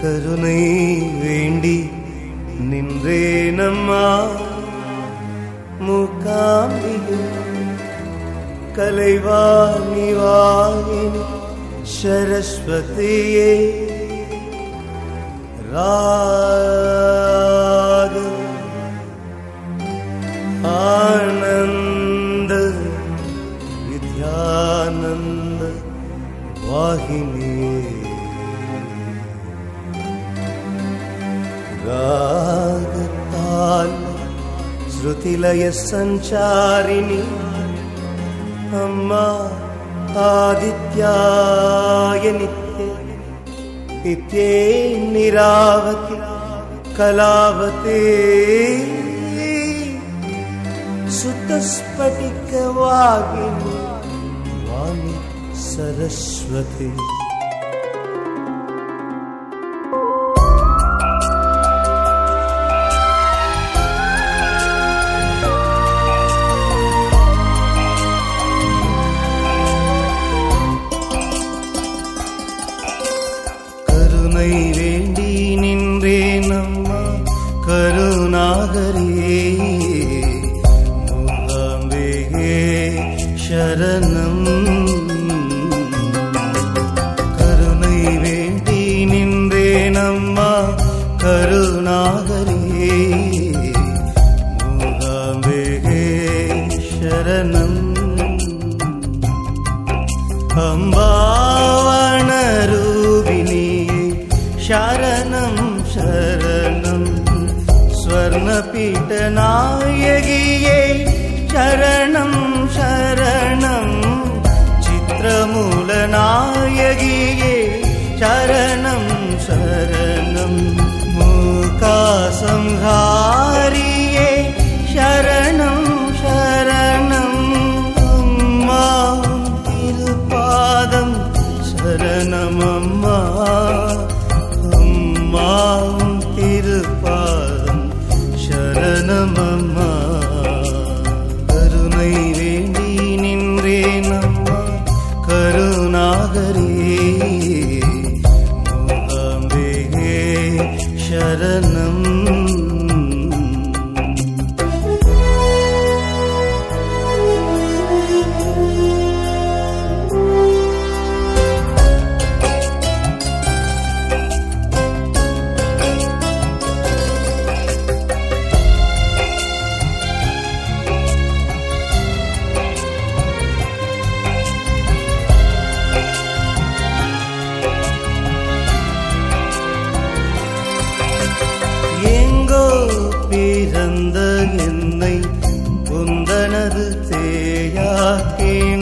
கருணை வேண்டி நின்றேனம்மா மூக்காம்பிகை கலைவாணிவாயின் சரஸ்வதியே ராக ஆனந்த வித்யானந்த வாகினியே चारिणि अम्मा आदित्याय नित्ये ते निरावति कलावते। सुतस्फटिकवागि वाणि सरस्वती। ीटनायगीये शरणं शरणम् चित्रमूलनायगीये चरणं शरणं मूकासंहारिये शरणं உன்னை உந்தனது தேயாக்கேன்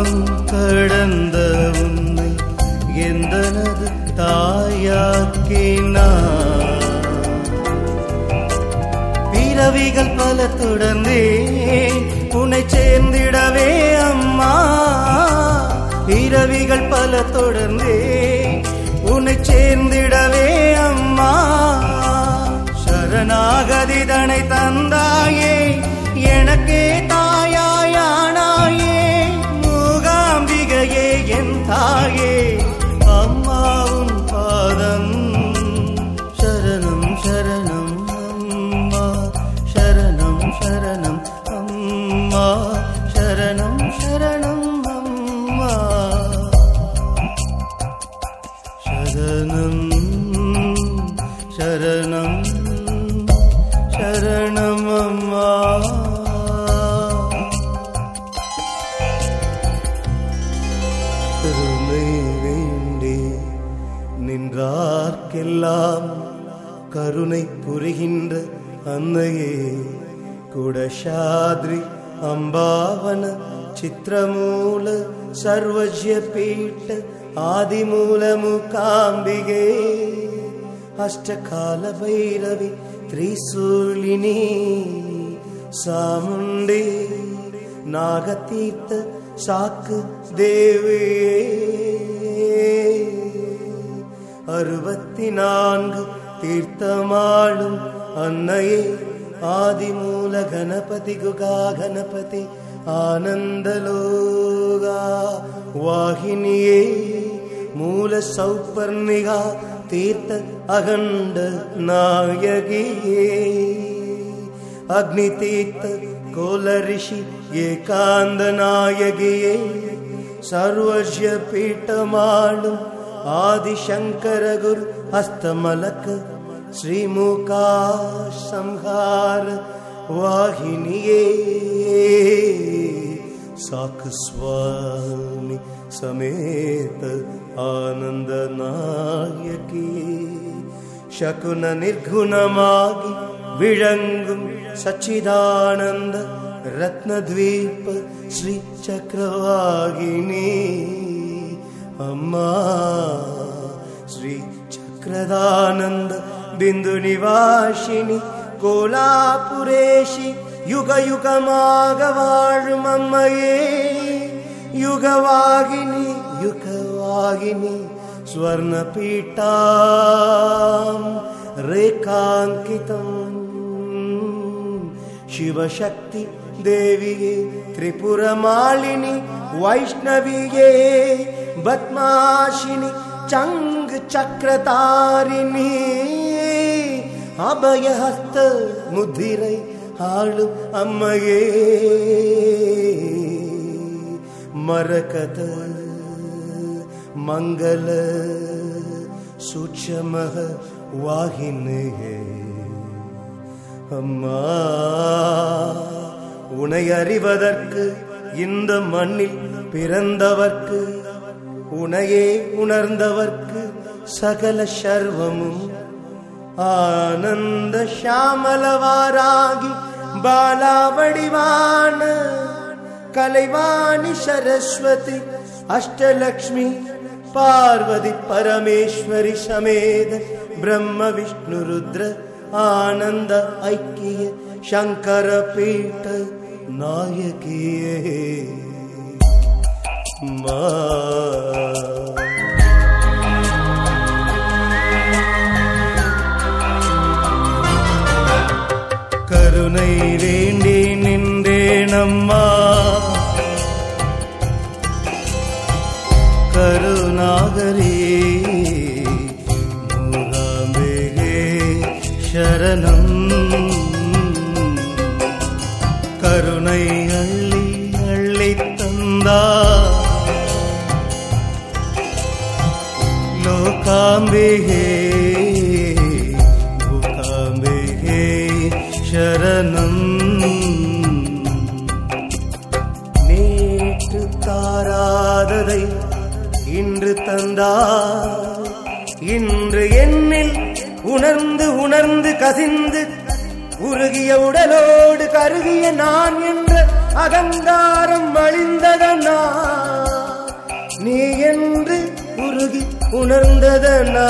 காலம் கடந்த உன்னை எந்தனது தாயாக்கினா பிறவிகள் பல தொடர்ந்தே உன்னை சேர்ந்திடவே அம்மா. பிறவிகள் பல தொடர்ந்தே உன்னை சேர்ந்திடவே அம்மா. சரணாகதிதனை தந்தாயே നിൻകാർക്കെല്ലാം കരുണൈ പുരുകിണ്ട് അന്നയേ. കുടശാദ്രി അംബാവന ചിത്രമൂല സർവജ്യപീട്ട് ആദിമൂലമുക്കാംബികേ അഷ്ടകാല ഭൈരവി ത്രിസൂലിനി സാമുണ്ടേ നാഗതീർത്ഥ സാക്ക് ദേവിയേ அறுபத்தி நான்கு தீர்த்தமாளும் அன்னையே ஆதிமூல கணபதி குகா கணபதி ஆனந்தலோகா வாகினியே மூல சௌப்பர்ணிகா தீர்த்த அகண்ட நாயகியே அக்னி தீர்த்த கோல आदिशङ्कर गुरु हस्तमलक श्रीमुका संहार वाहिनीये सख स्वामि समेत आनन्द नायकी शकुन निर्घुणमागि विळङ्गु सच्चिदानन्द रत्नद्वीप श्री चक्रवागिनी ಅಮ್ಮ ಶ್ರೀ ಚಕ್ರದಾನಂದ ಬಿಂದು ನಿವಾಸಿನಿ, ಕೋಲಾಪುರೇಶಿ, ಯುಗ ಯುಗ ಮಾಗವಾಳು ಮಮ್ಮಯೇ. ಯುಗವಾಗಿನಿ ಯುಗವಾಗಿನಿ, ಸ್ವರ್ಣಪೀಠ ರೇಖಾಂಕಿತ. ಶಿವಶಕ್ತಿ ದೇವಿಗೆ ತ್ರಿಪುರ ಮಾಲಿನಿ, ವೈಷ್ಣವಿಗೆ பத்மாஷினி சங்கு சக்கரதாரிணி அபயஹஸ்த முதிரை ஆளும் அம்மையே. மரகத மங்கள சூட்சமக வாகினே அம்மா உனை அறிவதற்கு இந்த மண்ணில் பிறந்தவர்க்கு உனையே உணர்ந்தவர்க்கு சகல சர்வமும் ஆனந்த ஷாமலவாராகி பாலாவடிவான கலைவாணி சரஸ்வதி அஷ்டலக்ஷ்மி பார்வதி பரமேஸ்வரி சமேத பிரம்ம விஷ்ணு ருத்ர ஆனந்த ஐக்கிய சங்கர பீட்ட நாயகியே கருணை வேண்டி நின்றேனம்மா கருணாகரே மூகாம்பிகே சரணம். கருணை அள்ளி அள்ளி தந்தா. லோகாம்பிகே மூகாம்பிகே சரணம் நேற்று தாராததை இன்று தந்தார் இன்று என்னில் உணர்ந்து உணர்ந்து கசிந்து உருகிய உடலோடு கருகிய நான் என்ற அகங்காரம் அழிந்ததனா? நீ என்று உருகி உணர்ந்ததனா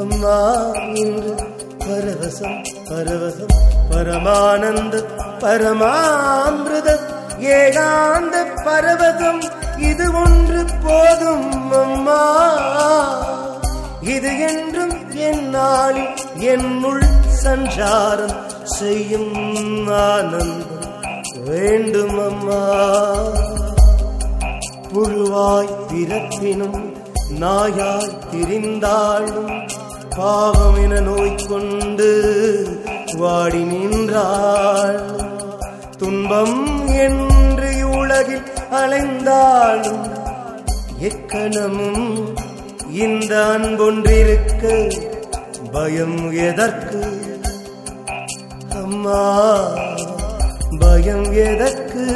அம்மா இன்று பரவசம் பரவசம் பரமானந்த பரமாமிருத ஏகாந்த பரவசம் இது ஒன்று போதும் அம்மா. இது என்றும் என் நாளில் என்னுள் சஞ்சாரம் செய்யும் ஆனந்தம் வேண்டும் அம்மா. புழுவாய் பிறப்பினும் நாயாய் திரிந்தாளும் பாவம் என நோய் கொண்டு வாடி நின்றாள். துன்பம் என்று உலகில் அலைந்தாளும் எக்கணமும் இந்த அன்பொன்றிருக்க பயம் எதற்கு? அம்மா பயம் எதற்கு?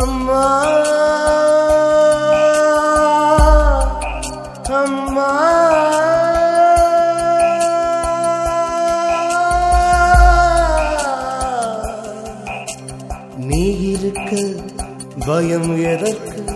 அம்மா. அம்மா. நீ இருக்க பயம் எதற்கு?